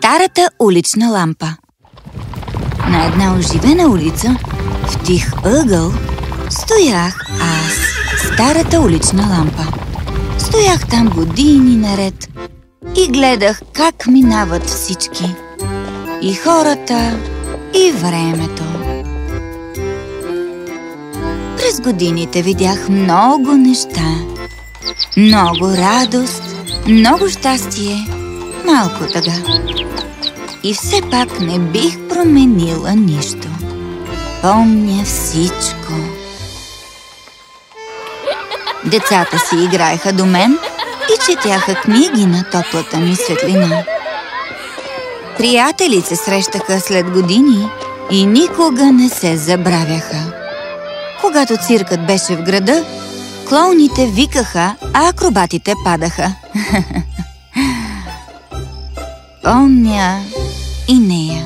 Старата улична лампа На една оживена улица, в тих ъгъл, стоях аз, старата улична лампа. Стоях там години наред и гледах как минават всички. И хората, и времето. През годините видях много неща. Много радост, много щастие, малко тъга. И все пак не бих променила нищо. Помня всичко. Децата си играеха до мен и четяха книги на топлата ми светлина. Приятели се срещаха след години и никога не се забравяха. Когато циркът беше в града, клоуните викаха, а акробатите падаха. Помня и нея.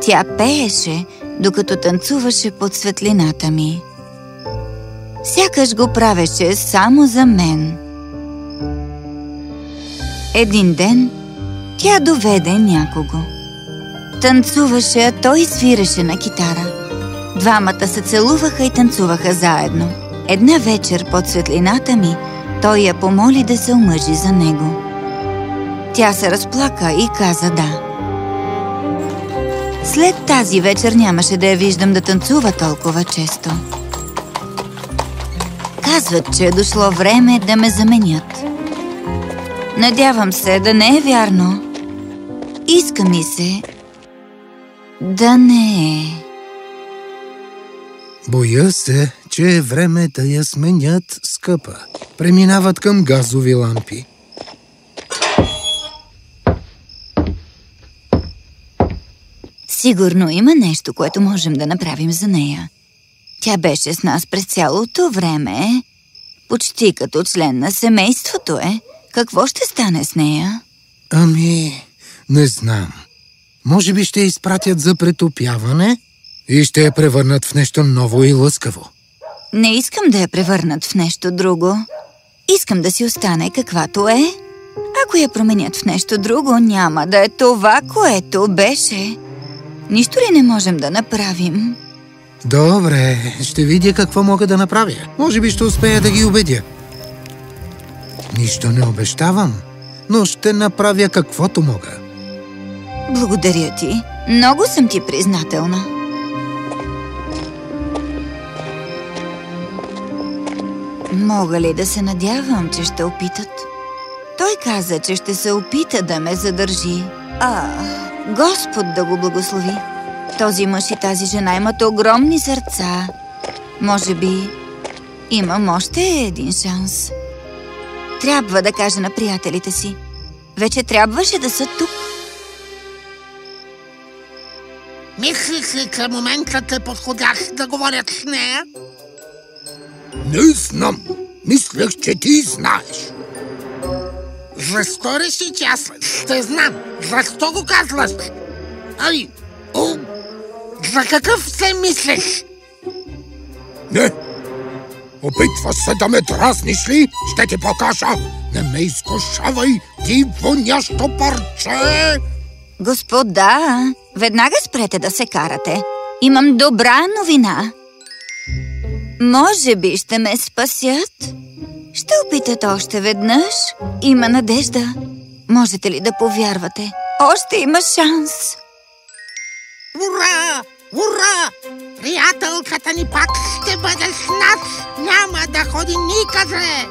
Тя пееше, докато танцуваше под светлината ми. Сякаш го правеше само за мен. Един ден тя доведе някого. Танцуваше, а той свиреше на китара. Двамата се целуваха и танцуваха заедно. Една вечер под светлината ми, той я помоли да се омъжи за него. Тя се разплака и каза да. След тази вечер нямаше да я виждам да танцува толкова често. Казват, че е дошло време да ме заменят. Надявам се да не е вярно. Иска ми се да не е. Боя се, че е време да я сменят, скъпа. Преминават към газови лампи. Сигурно има нещо, което можем да направим за нея. Тя беше с нас през цялото време. Почти като член на семейството е. Какво ще стане с нея? Ами, не знам. Може би ще я изпратят за претопяване и ще я превърнат в нещо ново и лъскаво. Не искам да я превърнат в нещо друго. Искам да си остане каквато е. Ако я променят в нещо друго, няма да е това, което беше. Нищо ли не можем да направим? Добре, ще видя какво мога да направя. Може би ще успея да ги убедя. Нищо не обещавам, но ще направя каквото мога. Благодаря ти. Много съм ти признателна. Мога ли да се надявам, че ще опитат? Той каза, че ще се опита да ме задържи. А, Господ да го благослови. Този мъж и тази жена имат огромни сърца. Може би имам още един шанс. Трябва да кажа на приятелите си. Вече трябваше да са тук. Мислиш ли, че моментът е подходящ да говорят с нея? Не знам. Мислех, че ти знаеш. Защо реши, че аз ще знам? Защо го казваш? Ай, о, за какъв се мислиш? Не. Опитваш се да ме дразниш ли? Ще ти покажа. Не ме изкушавай, ти вонящо парче! Господа, веднага спрете да се карате. Имам добра новина. Може би ще ме спасят? Ще опитат още веднъж. Има надежда. Можете ли да повярвате? Още има шанс. Ура! Ура! Приятелката ни пак ще бъде с нас! Няма да ходи никъде!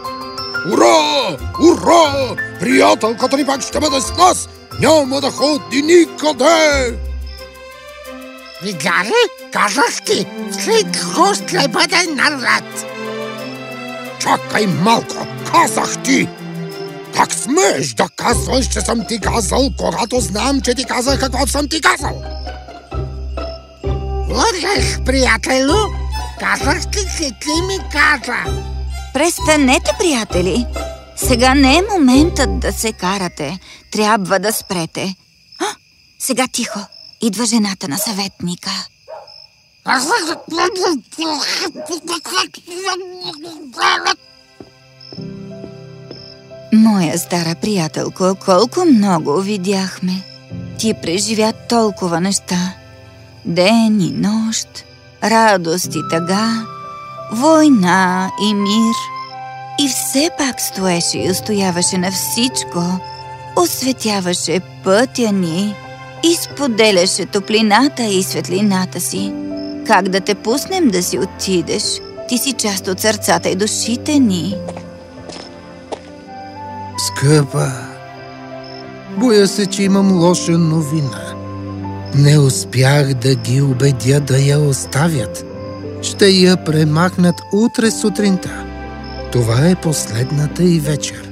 Ура! Ура! Приятелката ни пак ще бъде с нас! Няма да ходи никъде! Видя ли? Казах ти, всичко ще бъде наред! Чакай малко, казах ти! Как смееш да казваш, че съм ти казал, когато знам, че ти казах какво съм ти казал? Лъжеш, приятелю! Казах ти, че ти ми каза! Престанете, приятели! Сега не е моментът да се карате. Трябва да спрете. А, сега тихо. Идва жената на съветника. Моя стара приятелко, колко много видяхме. ти преживя толкова неща. Ден и нощ, радост и тъга, война и мир. И все пак стоеше и устояваше на всичко, осветяваше пътя ни и споделяше топлината и светлината си. Как да те пуснем да си отидеш? Ти си част от сърцата и душите ни. Скъпа, боя се, че имам лоша новина. Не успях да ги убедя да я оставят. Ще я премахнат утре сутринта. Това е последната и вечер.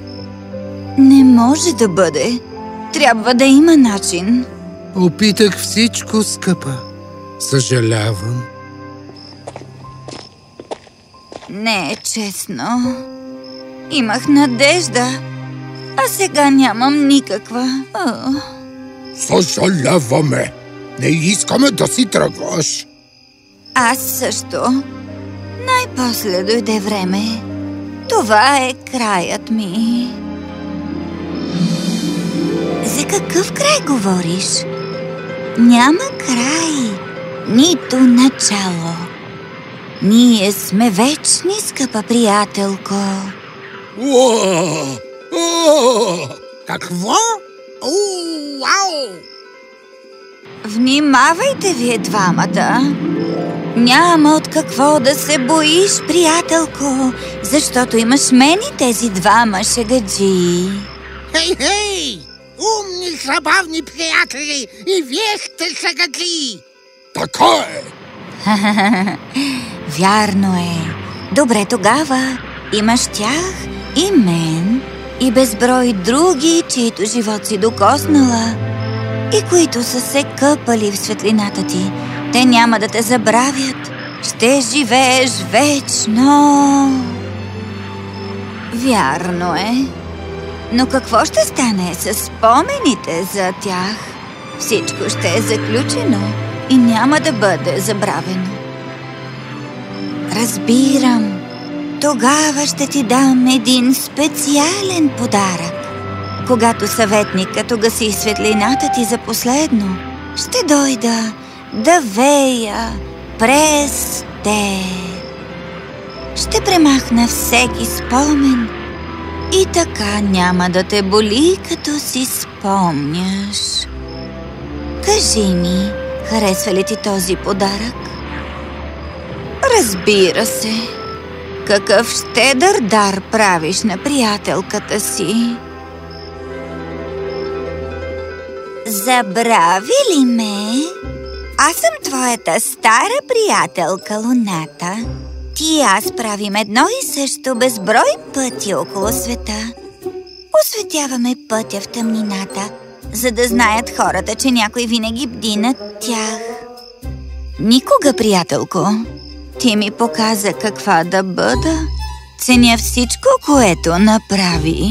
Не може да бъде. Трябва да има начин. Опитах всичко, скъпа. Съжалявам. Не е честно. Имах надежда, а сега нямам никаква. О, Съжаляваме. Не искаме да си тръгваш. аз също. Най-после дойде време. Това е краят ми. За какъв край говориш? Няма край, нито начало. Ние сме вечни, скъпа приятелко. Уа! Уа! Какво? У, вау! Внимавайте вие двамата. Няма от какво да се боиш, приятелко, защото имаш мен и тези двама шегаджи. Хей, хей! Умни, забавни приятели! И вие сте шагаджи! Така е. Вярно е. Добре тогава. Имаш тях и мен, и безброй други, чието живот си докоснала и които са се къпали в светлината ти. Те няма да те забравят. Ще живееш вечно. Вярно е. Но какво ще стане с спомените за тях? Всичко ще е заключено и няма да бъде забравено. Разбирам. Тогава ще ти дам един специален подарък. Когато съветникът угаси светлината ти за последно, ще дойда да вея през те. Ще премахна всеки спомен и така няма да те боли, като си спомняш. Кажи ми, харесва ли ти този подарък? Разбира се. Какъв щедър дар правиш на приятелката си? Забрави ли ме? Аз съм твоята стара приятелка Луната. Ти и аз правим едно и също безброй пъти около света. Осветяваме пътя в тъмнината, за да знаят хората, че някой винаги бди над тях. Никога, приятелко. Ти ми показа каква да бъда. Ценя всичко, което направи.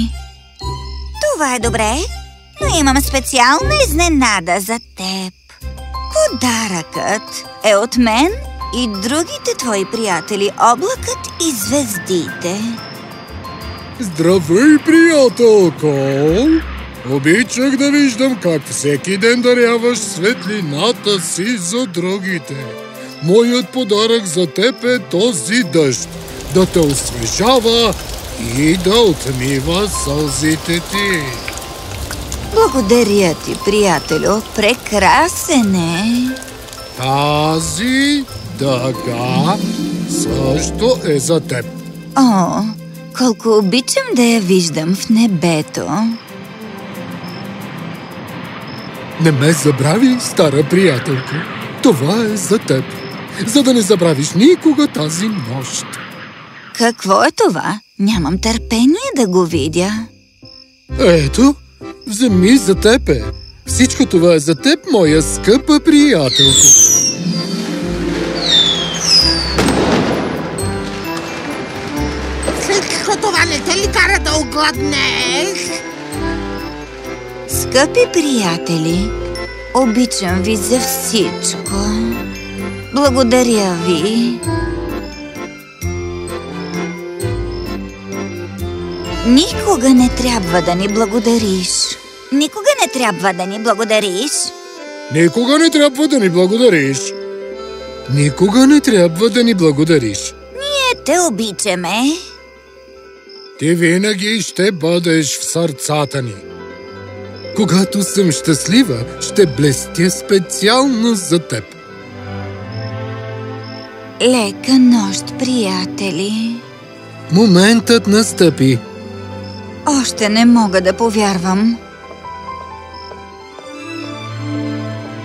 Това е добре, но имам специална изненада за теб. Подаръкът е от мен и другите твои приятели, облакът и звездите. Здравей, приятелко! Обичах да виждам как всеки ден даряваш светлината си за другите. Моят подарък за теб е този дъжд, да те освежава и да отмива сълзите ти. Благодаря ти, приятелю. Прекрасен е. Тази дъга също е за теб. О, колко обичам да я виждам в небето. Не ме забрави, стара приятелка. Това е за теб. За да не забравиш никога тази нощ. Какво е това? Нямам търпение да го видя. Ето, вземи за теб е. Всичко това е за теб, моя скъпа приятелка. Всичко това не те ли кара да огладнеш? Скъпи приятели, обичам ви за всичко. Благодаря ви. Никога не трябва да ни благодариш. Никога не трябва да ни благодариш. Никога не трябва да ни благодариш. Никога не трябва да ни благодариш. Ние те обичаме. Ти винаги ще бъдеш в сърцата ни. Когато съм щастлива, ще блестя специално за теб. Лека нощ, приятели. Моментът настъпи. Още не мога да повярвам.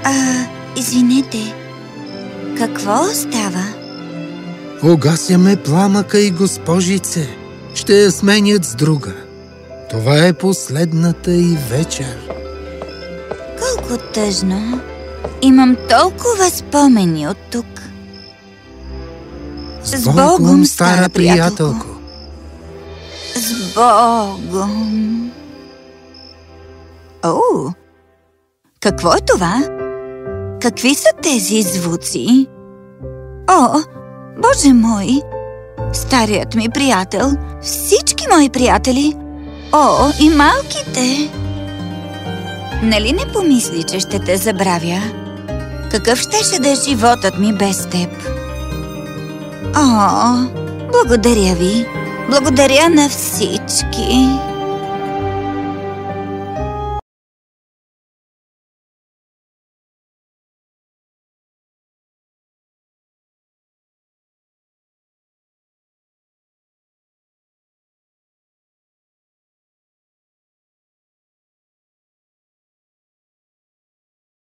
А, извинете. Какво става? Огасяме пламъка и госпожице. Ще я сменят с друга. Това е последната и вечер. Колко тъжно. Имам толкова спомени от тук. С Богом, стара приятелко. С Богом. О, какво е това? Какви са тези звуци? О, Боже мой! Старият ми приятел, всички мои приятели, о, и малките! Нали не помисли, че ще те забравя? Какъв щеше да е животът ми без теб? О, благодаря ви! Благодаря на всички!